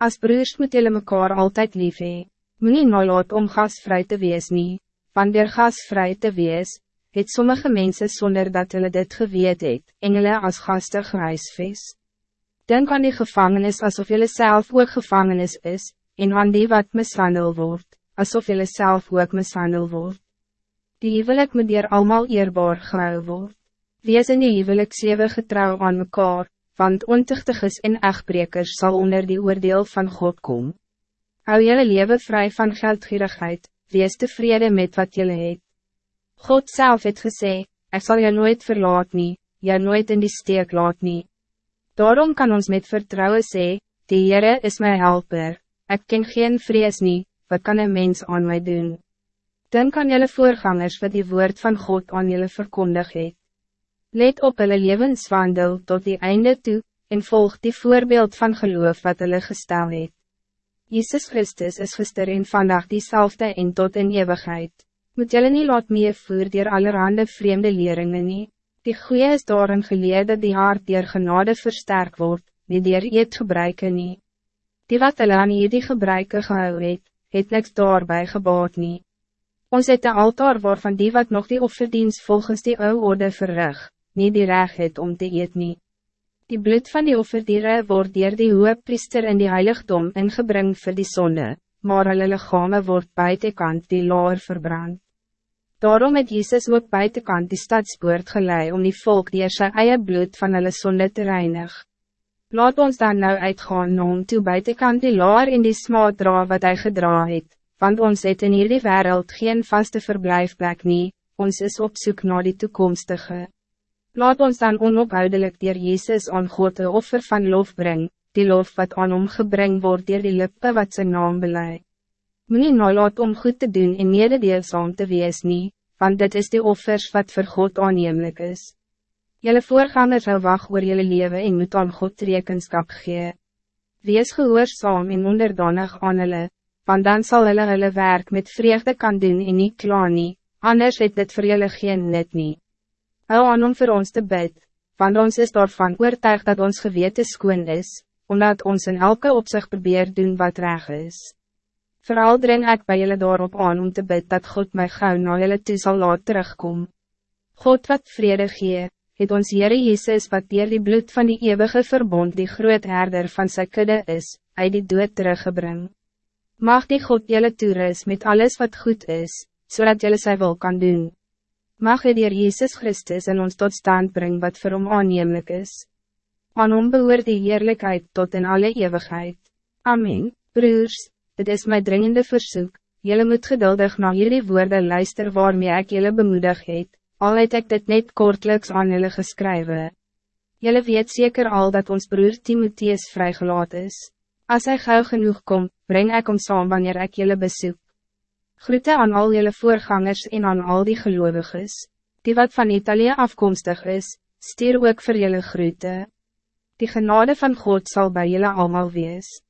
As broers moet jullie mekaar altijd lief hee. Moet nie nalaat om gasvrij te wees nie, want der gasvrij te wees, het sommige mensen zonder dat hulle dit geweet het, en hulle as gasten gehuisves. Denk aan die gevangenis alsof jullie zelf ook gevangenis is, en aan die wat mishandel wordt, alsof jullie zelf ook mishandel wordt. Die huwelik moet dier allemaal eerbaar gehou word. Wees in die huwelik sewe getrouw aan mekaar, want ontuchtiges en echtbrekers zal onder die oordeel van God komen. Hou jelle leven vrij van geldgierigheid, wees tevreden met wat jelle het. God zelf het gesê, ik zal je nooit verlaat nie, jy nooit in die steek laat nie. Daarom kan ons met vertrouwen sê, die Heere is mijn helper, ik ken geen vrees nie, wat kan een mens aan mij doen? Dan kan jelle voorgangers wat die woord van God aan jelle verkondig het. Let op hulle levenswandel tot die einde toe, en volg die voorbeeld van geloof wat hulle gestel het. Jezus Christus is gister en vandaag diezelfde en tot in eeuwigheid. Moet jullie niet laat meer voer dier allerhande vreemde leringen nie. Die goeie is daarin geleerd dat die hart dier genade versterk wordt, nie dier eet gebruiken nie. Die wat hulle aan hierdie gebruike gehou het, het niks daarbij gebaat nie. Ons het de altaar waarvan die wat nog die offerdienst volgens die oude orde verrig, niet die reg het om te eet nie. Die bloed van die offerdiere word dier die hoge priester in die heiligdom ingebring vir die sonde, maar hulle lichame word buitenkant die laar verbrand. Daarom het Jezus ook buitenkant die stadspoort gelei om die volk die sy eie bloed van hulle sonde te reinig. Laat ons dan nou uitgaan om toe buitenkant die laar in die smaad dra wat hij gedra het, want ons het in hierdie wereld geen vaste verblijfplek nie, ons is op zoek naar die toekomstige. Laat ons dan onophoudelijk dier Jezus aan God de offer van lof brengen, die lof wat aan hom gebring word dier die lippe wat zijn naam belei. Moe nou laat om goed te doen en mededeelsaam te wees nie, want dit is die offers wat voor God aannemelijk is. Jelle voorgangers sal wacht oor jelle leven en moet aan God rekenskap gee. Wees gehoorzaam en onderdanig aan hulle, want dan zal hulle hulle werk met vreugde kan doen en niet klaar nie, anders het dit vir julle geen net nie. Hou aan om voor ons te bid, want ons is daarvan oortuig dat ons gewete skoon is, omdat ons in elke opzicht probeer doen wat reg is. Vooral dring ik bij jullie daarop aan om te bid dat God mij gauw na jullie toe zal laat terugkom. God wat vrede gee, het ons Heere Jezus wat dier die bloed van die eeuwige verbond die groot herder van sy kudde is, uit die dood teruggebring. Mag die God jullie toeris met alles wat goed is, zodat jullie sy wil kan doen. Mag het dier Jezus Christus in ons tot stand brengen wat vir hom aannemelijk is. Aan hom behoort die heerlijkheid tot in alle eeuwigheid. Amen, broers, dit is mijn dringende verzoek. Jullie moet geduldig naar jullie woorden luister waarmee ik jullie bemoedig het, al het ek dit net kortelijks aan jullie geskrywe. Jullie weet zeker al dat ons broer Timotheus vrygelaat is. Als hij gauw genoeg komt, breng ik om saam wanneer ik jullie bezoek. Groete aan al jullie voorgangers en aan al die gelovigen. Die wat van Italië afkomstig is, stuur ook voor jullie groete. Die genade van God zal bij jullie allemaal wees.